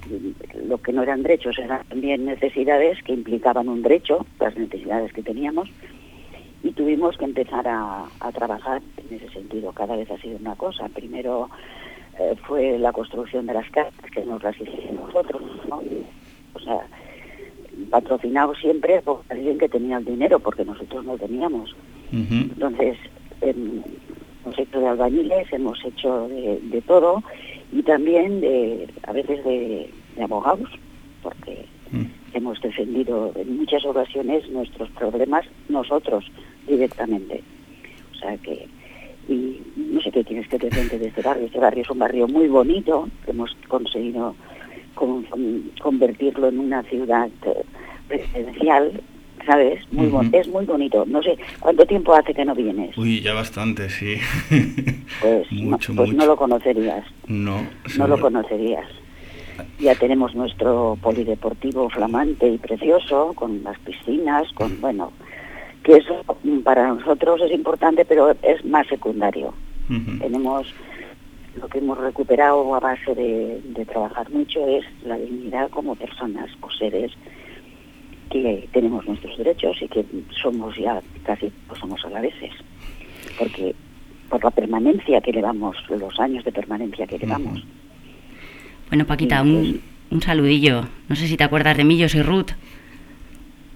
lo que no eran derechos eran también necesidades que implicaban un derecho, las necesidades que teníamos y tuvimos que empezar a, a trabajar en ese sentido. Cada vez ha sido una cosa. Primero eh, fue la construcción de las casas que nos las hicimos nosotros, ¿no? O sea, patrocinado siempre por alguien que tenía el dinero, porque nosotros no teníamos. Entonces, em, hemos hecho de albañiles, hemos hecho de, de todo y también de a veces de, de abogados, porque Mm. hemos defendido en muchas ocasiones nuestros problemas nosotros directamente. O sea que, y no sé qué tienes que te cuente de este barrio. Este barrio es un barrio muy bonito, que hemos conseguido con- con- convertirlo en una ciudad eh, residencial, ¿sabes? Muy bon- Ujú. es muy bonito. No sé, ¿cuánto tiempo hace que no vienes? Uy, ya bastante, sí. Pues, mucho, no, pues mucho. no lo conocerías, No, no lo conocerías. Ya tenemos nuestro polideportivo flamante y precioso, con las piscinas, con, bueno, que eso para nosotros es importante, pero es más secundario. Tenemos, lo que hemos recuperado a base de, de trabajar mucho es la dignidad como personas o seres que tenemos nuestros derechos y que somos ya casi pues somos alaveses. Porque por la permanencia que llevamos, los años de permanencia que llevamos. Bueno, Paquita, un, un saludillo. No sé si te acuerdas de mí, yo soy Ruth.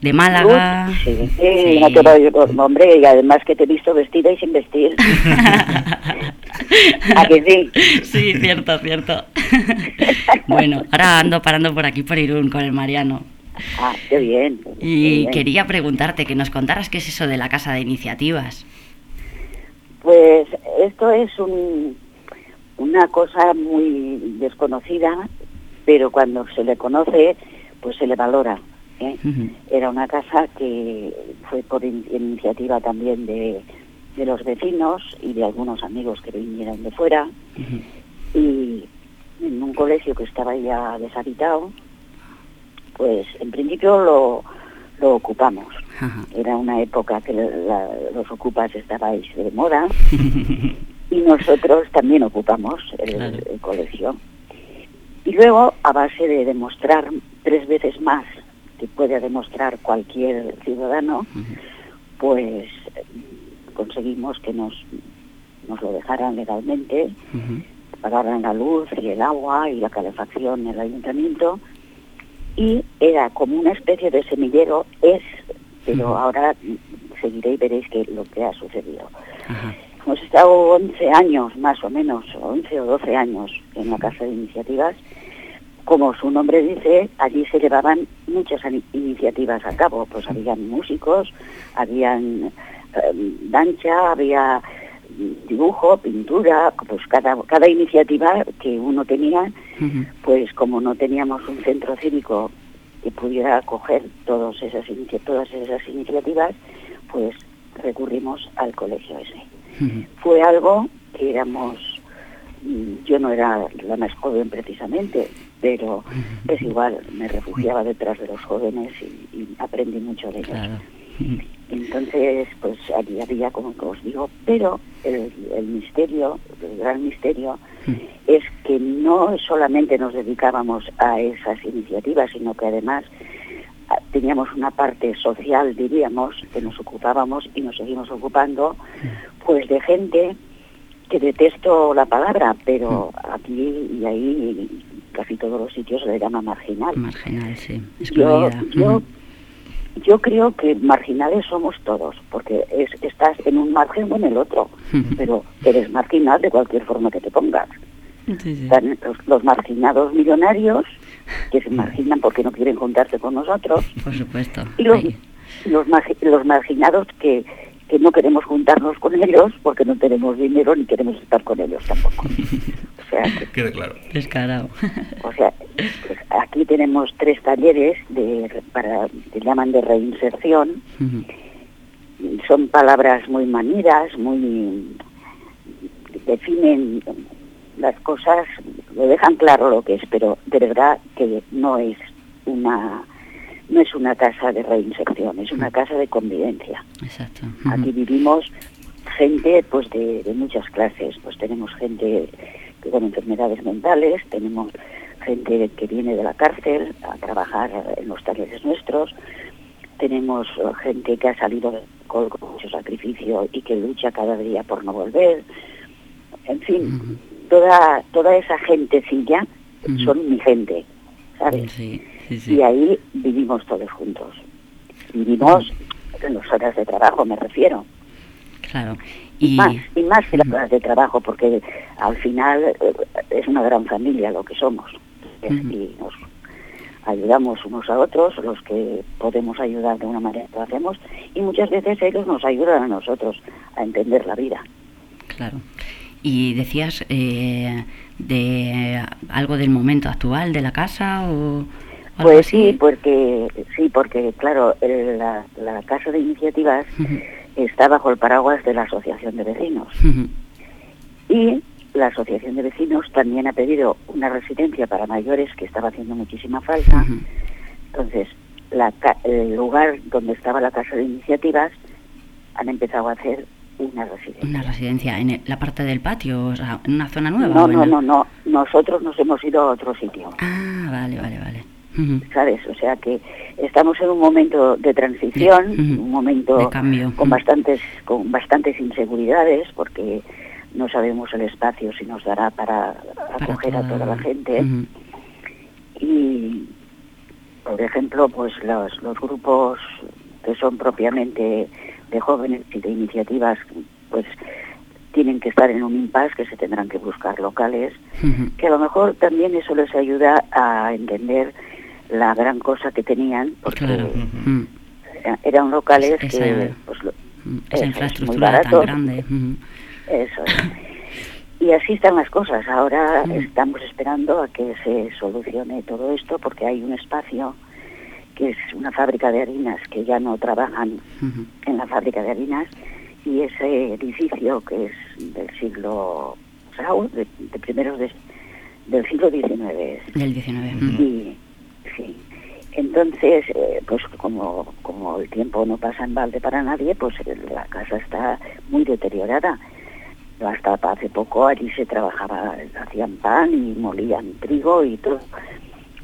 De Málaga. Sí, sí, Sí. no te digo, hombre, y además que te he visto vestida y sin vestir. ¿A que sí? Sí, cierto, cierto. bueno, ahora ando parando por aquí por Irún con el Mariano. Ah, qué bien. qué Y bien. quería preguntarte que nos contaras qué es eso de la casa de iniciativas. Pues esto es un, una cosa muy desconocida, pero cuando se le conoce, pues se le valora. ¿Eh? Era una casa que fue por in- iniciativa también de, de los vecinos y de algunos amigos que vinieron de fuera, y en un colegio que estaba ya deshabitado, pues en principio lo, lo ocupamos. Ajá. Era una época que la- los ocupas estabais de moda y nosotros también ocupamos el, Claro. el colegio. Y luego, a base de demostrar tres veces más que puede demostrar cualquier ciudadano, pues conseguimos que nos, nos lo dejaran legalmente, Ujú. pagaran la luz y el agua y la calefacción en el ayuntamiento y era como una especie de semillero, es, pero ahora seguiré y veréis que lo que ha sucedido. Hemos estado 11 años, más o menos, 11 o 12 años en la Casa de Iniciativas. Como su nombre dice, allí se llevaban muchas iniciativas a cabo. Pues habían músicos, habían eh, dancha, había dibujo, pintura, pues cada, cada iniciativa que uno tenía, pues como no teníamos un centro cívico que pudiera acoger todas esas, todas esas iniciativas, pues recurrimos al colegio ese. Fue algo que éramos, mm, yo no era la más joven precisamente, pero es igual, me refugiaba detrás de los jóvenes y, y aprendí mucho de ellos. Claro. Entonces, pues allí había, como que os digo, pero el, el misterio, el gran misterio, es que no solamente nos dedicábamos a esas iniciativas, sino que además ah, teníamos una parte social, diríamos, que nos ocupábamos y nos seguimos ocupando, pues de gente que detesto la palabra, pero aquí y ahí, casi todos los sitios se le llama marginal. Marginal, sí. Yo, yo, creo que marginales somos todos, porque es, estás en un margen o en el otro, pero eres marginal de cualquier forma que te pongas. Sí, sí. Están los, los marginados millonarios, que se marginan porque no quieren juntarse con nosotros, Por supuesto. y los, los, los marginados que, que no queremos juntarnos con ellos porque no tenemos dinero ni queremos estar con ellos tampoco. Sea, que- Quede claro. Descarado. o sea pues aquí tenemos tres talleres de, para, que llaman de reinserción. Son palabras muy manidas, muy definen las cosas, lo dejan claro lo que es, pero de verdad que no es una no es una casa de reinserción, es una casa de convivencia. Exacto. Aquí vivimos gente pues de, de muchas clases, pues tenemos gente con enfermedades mentales, tenemos gente que viene de la cárcel a trabajar en los talleres nuestros, tenemos gente que ha salido del alcohol con mucho sacrificio y que lucha cada día por no volver, en fin, toda toda esa gentecilla Ujú. son mi gente, ¿sabes? Sí, sí, sí. Y ahí vivimos todos juntos. Vivimos en las horas de trabajo, me refiero. Claro. Y más, y más que las horas de trabajo, porque al final eh, es una gran familia lo que somos. Ujú. Y nos ayudamos unos a otros, los que podemos ayudar de una manera lo hacemos, y muchas veces ellos nos ayudan a nosotros a entender la vida. Claro. Y decías eh, de algo del momento actual de la casa o Pues así? sí, porque sí, porque claro, el- la, la casa de iniciativas. Está bajo el paraguas de la asociación de vecinos. Y la Asociación de Vecinos también ha pedido una residencia para mayores que estaba haciendo muchísima falta. Entonces, la el lugar donde estaba la casa de iniciativas han empezado a hacer una residencia. Una residencia en el- la parte del patio, o sea, en una zona nueva. No, no, el- no, no. Nosotros nos hemos ido a otro sitio, Ah, vale, vale, vale. ¿Sabes? O sea que estamos en un momento de transición, un momento De cambio. con bastantes con bastantes inseguridades porque no sabemos el espacio si nos dará para Para acoger a toda la gente. Y por ejemplo pues los, los grupos que son propiamente de jóvenes y de iniciativas pues tienen que estar en un impasse que se tendrán que buscar locales que a lo mejor también eso les ayuda a entender la gran cosa que tenían porque Claro. Mm. era- eran locales Esa- que pues, lo- Mm. Eso es, infraestructura muy tan barato. grande. Eso es. Y así están las cosas. Ahora Mm. estamos esperando a que se solucione todo esto porque hay un espacio que es una fábrica de harinas que ya no trabajan en la fábrica de harinas y ese edificio que es del siglo Sau, de, de primeros de- del siglo XIX es. Del 19. ujú. Y sí. Entonces, eh, pues como, como el tiempo no pasa en balde para nadie, pues la casa está muy deteriorada. Hasta hace poco allí se trabajaba, hacían pan y molían trigo y todo.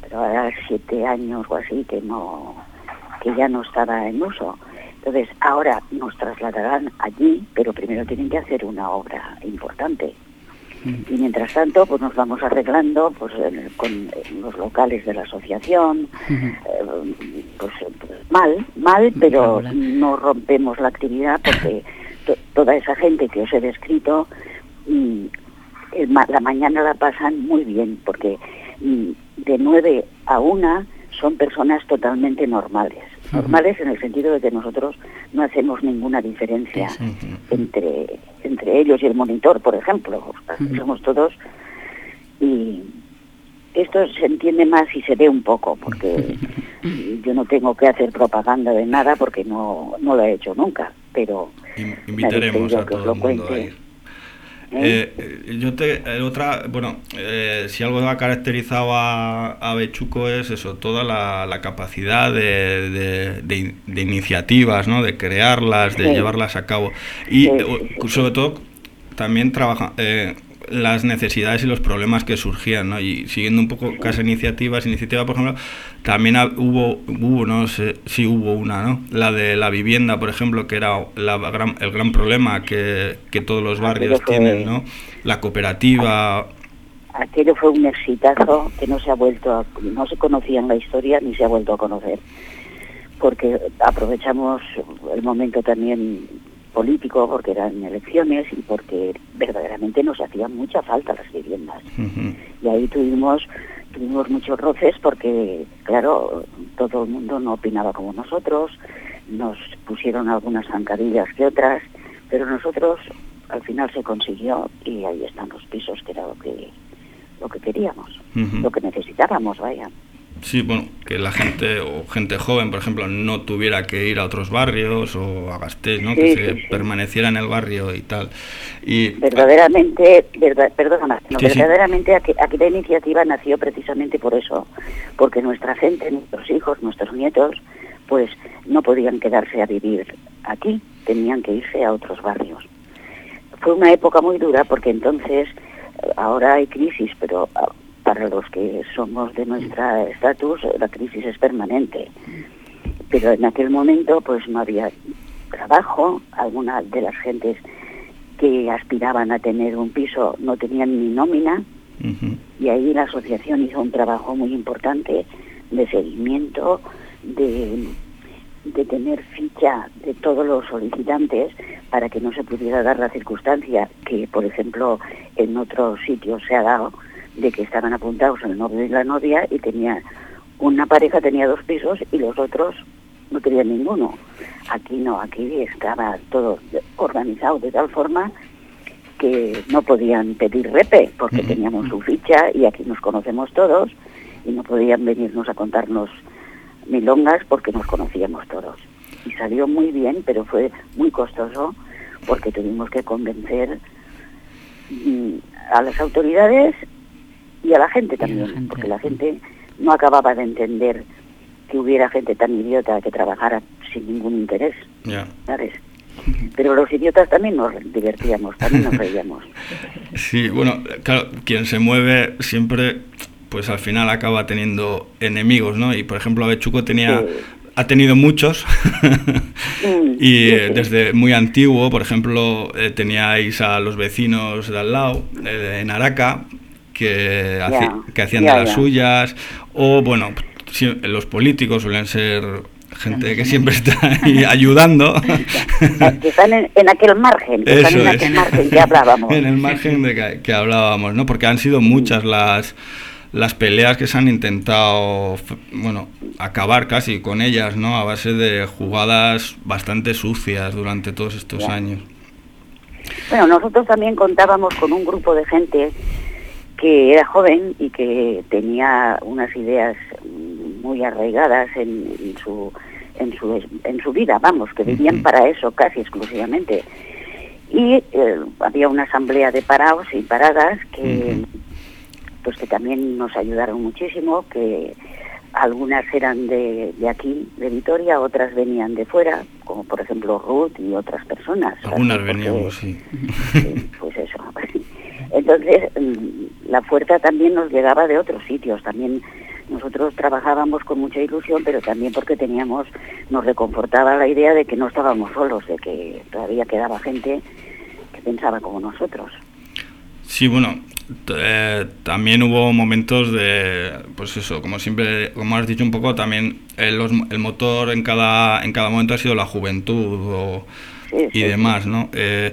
Pero ahora siete años o así que no, que ya no estaba en uso. Entonces ahora nos trasladarán allí, pero primero tienen que hacer una obra importante. Y mientras tanto, pues nos vamos arreglando pues en- con los locales de la asociación, eh, pues, pues, mal, mal, pero no rompemos la actividad porque to- toda esa gente que os he descrito, mm, el ma- la mañana la pasan muy bien porque mm, de 9 a 1 son personas totalmente normales. Normales en el sentido de que nosotros no hacemos ninguna diferencia entre, entre ellos y el monitor, por ejemplo. Somos todos y esto se entiende más y se ve un poco, porque yo no tengo que hacer propaganda de nada porque no, no lo he hecho nunca, pero Invitaremos a todo lo el mundo a ir. ¿Eh? Eh, eh, yo te, eh, otra, bueno, eh, si algo ha caracterizado a, a Bechuco es eso, toda la, la capacidad de, de- de in- de iniciativas, ¿no? De crearlas, de Sí. llevarlas a cabo y sí, sobre todo también trabaja eh, las necesidades y los problemas que surgían, ¿no? Y siguiendo un poco Casa Iniciativas, Iniciativa, por ejemplo, también hubo, hubo, no sé, sí hubo una, ¿no? La de la vivienda, por ejemplo, que era la gran- el gran problema que, que todos los barrios fue- tienen, ¿no? La cooperativa, Aquello fue un exitazo que no se ha vuelto, a- no se conocía en la historia ni se ha vuelto a conocer, porque aprovechamos el momento también político, porque eran elecciones y porque verdaderamente nos hacían mucha falta las viviendas. Y ahí tuvimos tuvimos muchos roces porque, claro, todo el mundo no opinaba como nosotros, nos pusieron algunas zancadillas que otras, pero nosotros al final se consiguió y ahí están los pisos que era lo que lo que queríamos, lo que necesitábamos, vaya. Sí, bueno, que la gente o gente joven, por ejemplo, no tuviera que ir a otros barrios o a Gasteiz, ¿no? Sí, que sí, se sí. permaneciera en el barrio y tal. Y verdaderamente, verdad, perdona, no, verdaderamente aqu- aquella iniciativa nació precisamente por eso, porque nuestra gente, nuestros hijos, nuestros nietos, pues no podían quedarse a vivir aquí, tenían que irse a otros barrios. Fue una época muy dura porque entonces, eh, ahora hay crisis, pero ah, para los que somos de nuestra estatus, eh, la crisis es permanente. Pero en aquel momento, pues no había trabajo, algunas de las gentes que aspiraban a tener un piso no tenían ni nómina y ahí la asociación hizo un trabajo muy importante de seguimiento, de, de tener ficha de todos los solicitantes para que no se pudiera dar la circunstancia que, por ejemplo, en otros sitios se ha dado de que estaban apuntados el novio y la novia y tenía una pareja tenía dos pisos y los otros no tenían ninguno. Aquí no, aquí estaba todo organizado de tal forma que no podían pedir repe porque teníamos su ficha y aquí nos conocemos todos y no podían venirnos a contarnos milongas porque nos conocíamos todos. Y salió muy bien, pero fue muy costoso porque tuvimos que convencer mm, a las autoridades y a la gente también, gente. porque la gente no acababa de entender que hubiera gente tan idiota que trabajara sin ningún interés. ¿sabes? Pero los idiotas también nos divertíamos, también nos reíamos. Sí, bueno, claro, quien se mueve siempre, pues al final acaba teniendo enemigos, ¿no? Y por ejemplo, Avechuco tenía, Sí. ha tenido muchos, Mm, y eh, desde muy antiguo, por ejemplo, eh, teníais a los vecinos de al lado, eh, en Araca, que, hacían de las ya. suyas, o bueno, los políticos suelen ser gente que siempre está ahí ayudando. que están en, en aquel margen, que están Eso en es. aquel margen que hablábamos. en el margen de que, que hablábamos, ¿no? Porque han sido muchas las las peleas que se han intentado, bueno, acabar casi con ellas, ¿no? A base de jugadas bastante sucias durante todos estos años. Bueno, nosotros también contábamos con un grupo de gente que era joven y que tenía unas ideas muy arraigadas en, en su en su en su vida, vamos, que vivían para eso casi exclusivamente. Y eh, había una asamblea de parados y paradas que pues que también nos ayudaron muchísimo, que algunas eran de, de aquí, de Vitoria, otras venían de fuera, como por ejemplo Ruth y otras personas. Algunas veníamos, sí. Sí, pues eso. Entonces, mm, la fuerza también nos llegaba de otros sitios. También nosotros trabajábamos con mucha ilusión, pero también porque teníamos, nos reconfortaba la idea de que no estábamos solos, de que todavía quedaba gente que pensaba como nosotros. Sí, bueno, eh, también hubo momentos de, pues eso, como siempre, como has dicho un poco, también el, los- el motor en cada, en cada momento ha sido la juventud o- Sí, y sí, demás, ¿no? Eh,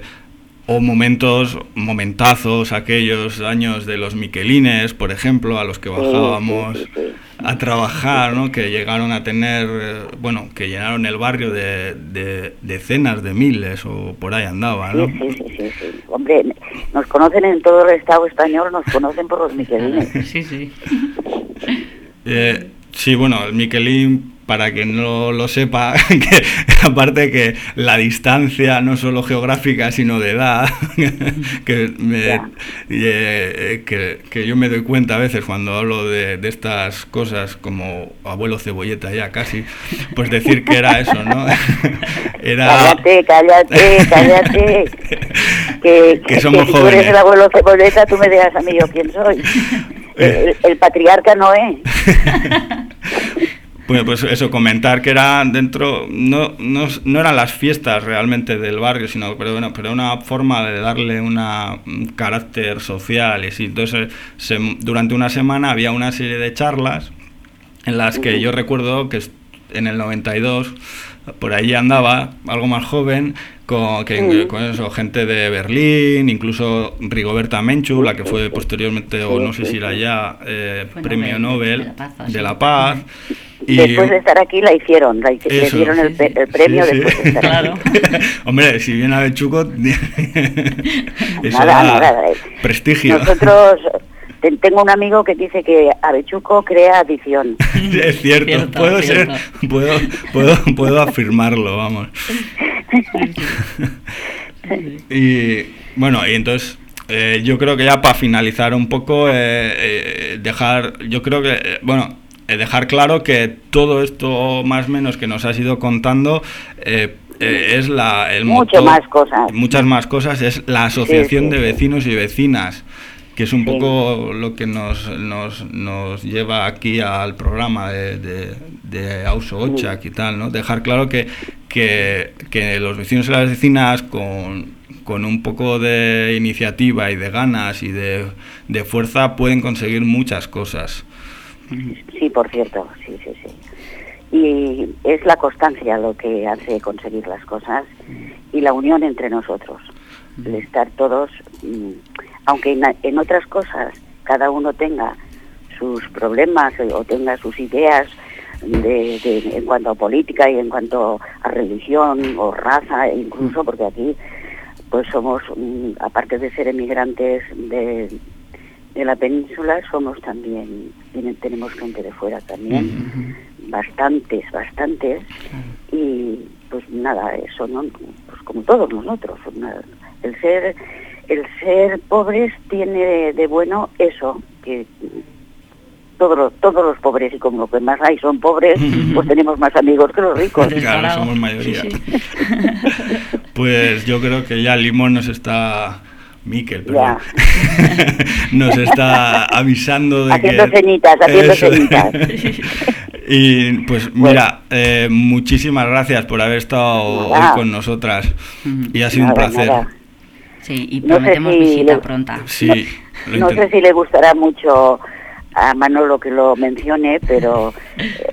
o momentos, momentazos, aquellos años de los Miquelines, por ejemplo, a los que bajábamos sí, sí, sí. a trabajar, ¿no? Que llegaron a tener, eh, bueno, que llenaron el barrio de, de decenas de miles o por ahí andaba, Sí, ¿no? sí, sí, sí, sí. Hombre, nos conocen en todo el Estado español, nos conocen por los miquelines. Sí, sí. Eh, sí, bueno, el Miquelin, para quien no lo sepa, que aparte que la distancia no solo geográfica, sino de edad, que, me- Ya. eh, que, que yo me doy cuenta a veces cuando hablo de, de estas cosas como abuelo cebolleta ya casi, pues decir que era eso, ¿no? era... Cállate, cállate, cállate. Que, Que somos si tú jóvenes. eres el abuelo ceboleta, tú me digas a mí yo quién soy. Eh. El, el patriarca no es. Bueno, pues eso, comentar que era dentro, no, no, no eran las fiestas realmente del barrio, sino pero, bueno, pero una forma de darle una, un carácter social y así. Entonces, se- durante una semana había una serie de charlas en las que yo recuerdo que en el 92 por ahí andaba, algo más joven, con, que, con eso, gente de Berlín, incluso Rigoberta Menchú, la que fue posteriormente, o no sé si era ya, eh, premio Nobel Nobel de la Paz, de sí. la Paz. Y, Después de estar aquí la hicieron, la hici- le Eso. dieron el, premio Sí, sí. después de estar Claro. aquí. Hombre, si viene a Bechuco, eso Nada, da nada, eh. prestigio. Nosotros, tengo un amigo que dice que Avechuco crea adicción. Es cierto, Cierto, puedo cierto. ser, puedo, puedo, puedo afirmarlo, vamos. y bueno, y entonces eh, yo creo que ya para finalizar un poco, eh, eh, dejar, yo creo que, eh, bueno, eh, dejar claro que todo esto más o menos que nos has ido contando eh, eh, es la, el Mucho motor- más cosas. Muchas más cosas, es la asociación sí, de sí. vecinos y vecinas que es un poco lo que nos, nos, nos lleva aquí al programa de, de, de Auso Ochak y tal, ¿no? Dejar claro que, que, que los vecinos y las vecinas con, con un poco de iniciativa y de ganas y de, de fuerza pueden conseguir muchas cosas. Sí, por cierto, sí, sí, sí. Y es la constancia lo que hace conseguir las cosas y la unión entre nosotros. El estar todos, mm, aunque en, en otras cosas cada uno tenga sus problemas o tenga sus ideas de, de- en cuanto a política y en cuanto a religión o raza, incluso porque aquí pues somos, mm, aparte de ser emigrantes de, de la península, somos también, tenemos gente de fuera también, bastantes, bastantes, y pues nada, eso no, pues como todos nosotros, el ser, el ser pobres tiene de, de bueno eso, que todos los, todos los pobres y como lo que más hay son pobres, pues tenemos más amigos que los ricos. Claro, somos mayoría. Sí, Pues yo creo que ya Limón nos está... Miquel, perdón. Nos está avisando de Haciendo que... ceñitas, haciendo Eso. ceñitas. y pues mira, eh, muchísimas gracias por haber estado Nada. hoy con nosotras. Y ha sido un Nada, placer. nada. Sí, y No sé prometemos si visita le- pronta. Sí, No sé si le gustará mucho a Manolo que lo mencione, pero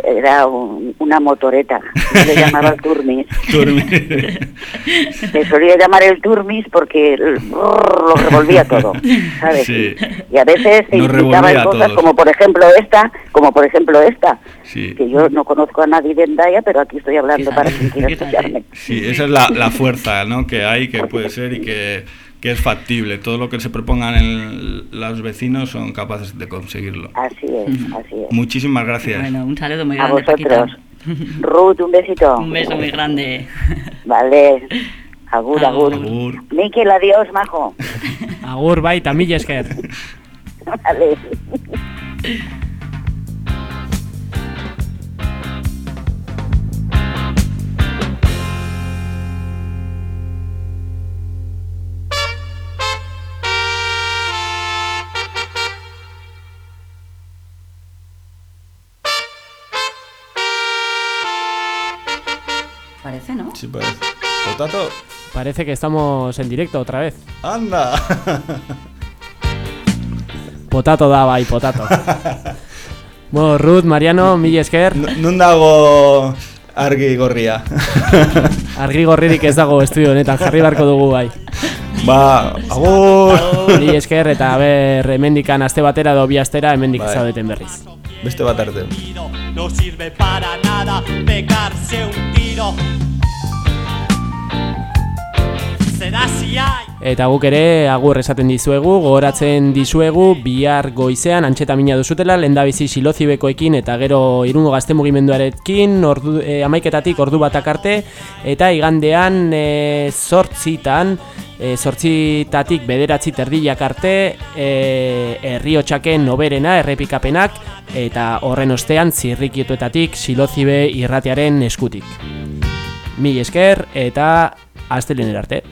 era un- una motoreta. Yo le llamaba el Turmis. Le solía llamar el Turmis porque brrr lo revolvía todo, ¿sabes? Sí. Y a veces se Nos implicaba en revolvía a cosas como por ejemplo esta, como por ejemplo esta, Sí. que yo no conozco a nadie de Endaya, pero aquí estoy hablando para quien quiera escucharme. Sí, esa es la, la fuerza ¿no? que hay, que puede ser y que, que es factible. Todo lo que se propongan el- los vecinos son capaces de conseguirlo. Así es, así es. Muchísimas gracias. Bueno, un saludo muy A grande, Paquita. vosotros. Ruth, un besito. Un beso muy grande. Vale. Agur, agur. Agur. Miquel, adiós, majo. Agur bai, eta mila esker. Vale. Sí, parece. Potato. Parece que estamos en directo otra vez. Anda. Potato da bai, potato. bueno, Ruth, Mariano, mila esker. Nun dago argi gorria. Argi gorririk ez dago estudio honetan, jarri barko dugu bai. ba, agur. Mila esker eta ber hemendikan aste batera edo bi astera hemendik Bai. zaudeten berriz. Beste bat arte. No sirve para nada pegarse un tiro. Eta guk ere agur esaten dizuegu, gogoratzen dizuegu bihar goizean antxeta mina duzutela, lehendabizi silozibekoekin eta gero irungo gazte mugimenduarekin ordu, e, amaiketatik ordu batak arte, eta igandean e, sortzitan, e, sortzitatik bederatzi terdiak arte, e, herriotxaken noberena, errepikapenak, eta horren ostean zirrikietuetatik silozibe irratearen eskutik. Mil esker eta astelenen arte.